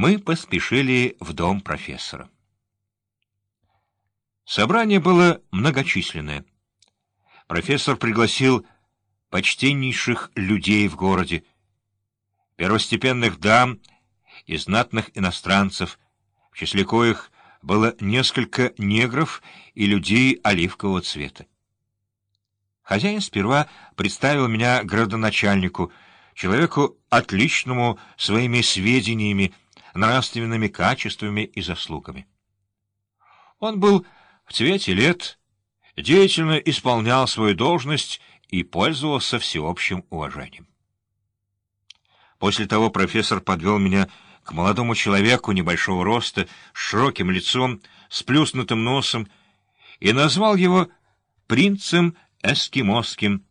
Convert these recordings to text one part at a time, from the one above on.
Мы поспешили в дом профессора. Собрание было многочисленное. Профессор пригласил почтеннейших людей в городе, первостепенных дам и знатных иностранцев, в числе коих было несколько негров и людей оливкового цвета. Хозяин сперва представил меня градоначальнику, человеку отличному своими сведениями, нравственными качествами и заслугами. Он был в цвете лет, деятельно исполнял свою должность и пользовался всеобщим уважением. После того профессор подвел меня к молодому человеку небольшого роста, с широким лицом, с плюснутым носом, и назвал его принцем эскимосским,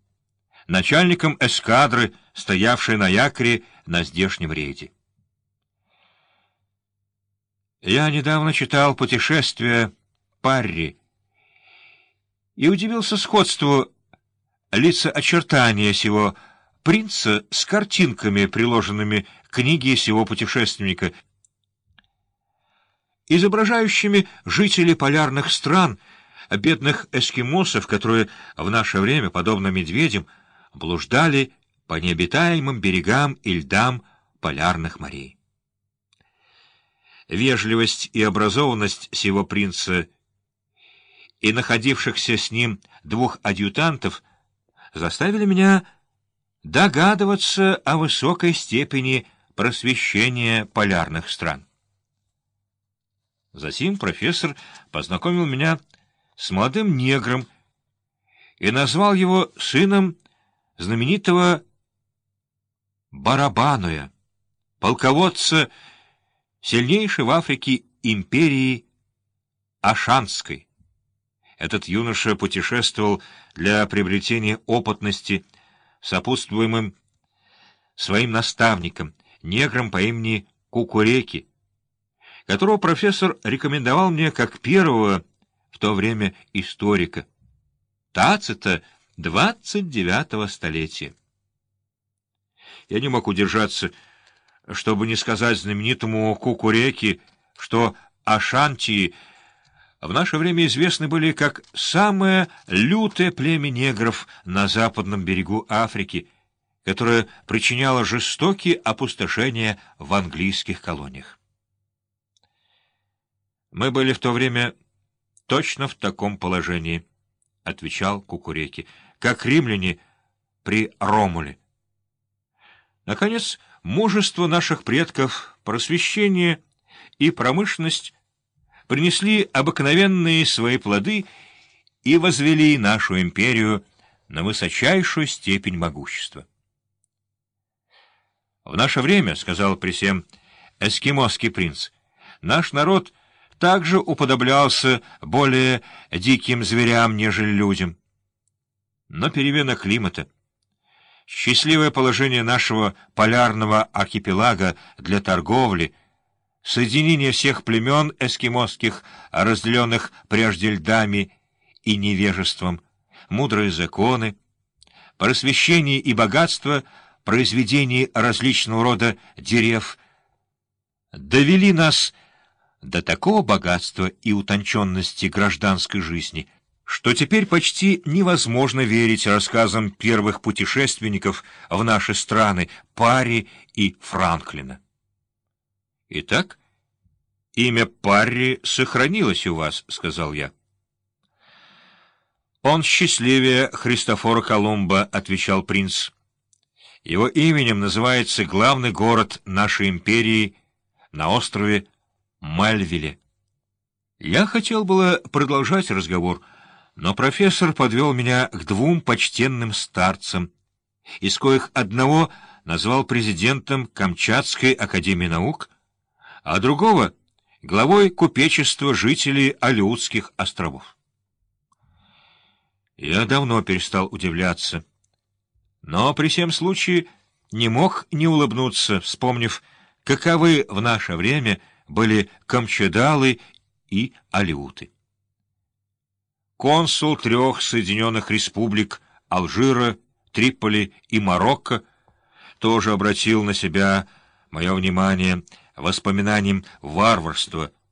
начальником эскадры, стоявшей на якоре на здешнем рейде. Я недавно читал «Путешествие Парри» и удивился сходству лица очертания сего принца с картинками, приложенными к книге сего путешественника, изображающими жителей полярных стран, бедных эскимосов, которые в наше время, подобно медведям, блуждали по необитаемым берегам и льдам полярных морей. Вежливость и образованность сего принца и находившихся с ним двух адъютантов заставили меня догадываться о высокой степени просвещения полярных стран. Затем профессор познакомил меня с молодым негром и назвал его сыном знаменитого Барабануя, полководца сильнейшей в Африке империи Ашанской. Этот юноша путешествовал для приобретения опытности, сопутствуемым своим наставником, негром по имени Кукуреки, которого профессор рекомендовал мне как первого в то время историка, Тацита 29-го столетия. Я не мог удержаться чтобы не сказать знаменитому Кукуреке, что Ашантии в наше время известны были как самое лютое племя негров на западном берегу Африки, которое причиняло жестокие опустошения в английских колониях. «Мы были в то время точно в таком положении», — отвечал Кукуреки, — «как римляне при Ромуле». Наконец, Мужество наших предков, просвещение и промышленность принесли обыкновенные свои плоды и возвели нашу империю на высочайшую степень могущества. «В наше время, — сказал при всем эскимосский принц, — наш народ также уподоблялся более диким зверям, нежели людям. Но перемена климата — Счастливое положение нашего полярного архипелага для торговли, соединение всех племен эскимосских, разделенных прежде льдами и невежеством, мудрые законы, просвещение и богатство, произведение различного рода дерев, довели нас до такого богатства и утонченности гражданской жизни — что теперь почти невозможно верить рассказам первых путешественников в наши страны Парри и Франклина. Итак, имя Парри сохранилось у вас, — сказал я. Он счастливее Христофора Колумба, — отвечал принц. Его именем называется главный город нашей империи на острове Мальвиле. Я хотел было продолжать разговор, — но профессор подвел меня к двум почтенным старцам, из коих одного назвал президентом Камчатской академии наук, а другого — главой купечества жителей Алеутских островов. Я давно перестал удивляться, но при всем случае не мог не улыбнуться, вспомнив, каковы в наше время были камчедалы и алеуты консул трех Соединенных Республик Алжира, Триполи и Марокко тоже обратил на себя мое внимание, воспоминанием варварства,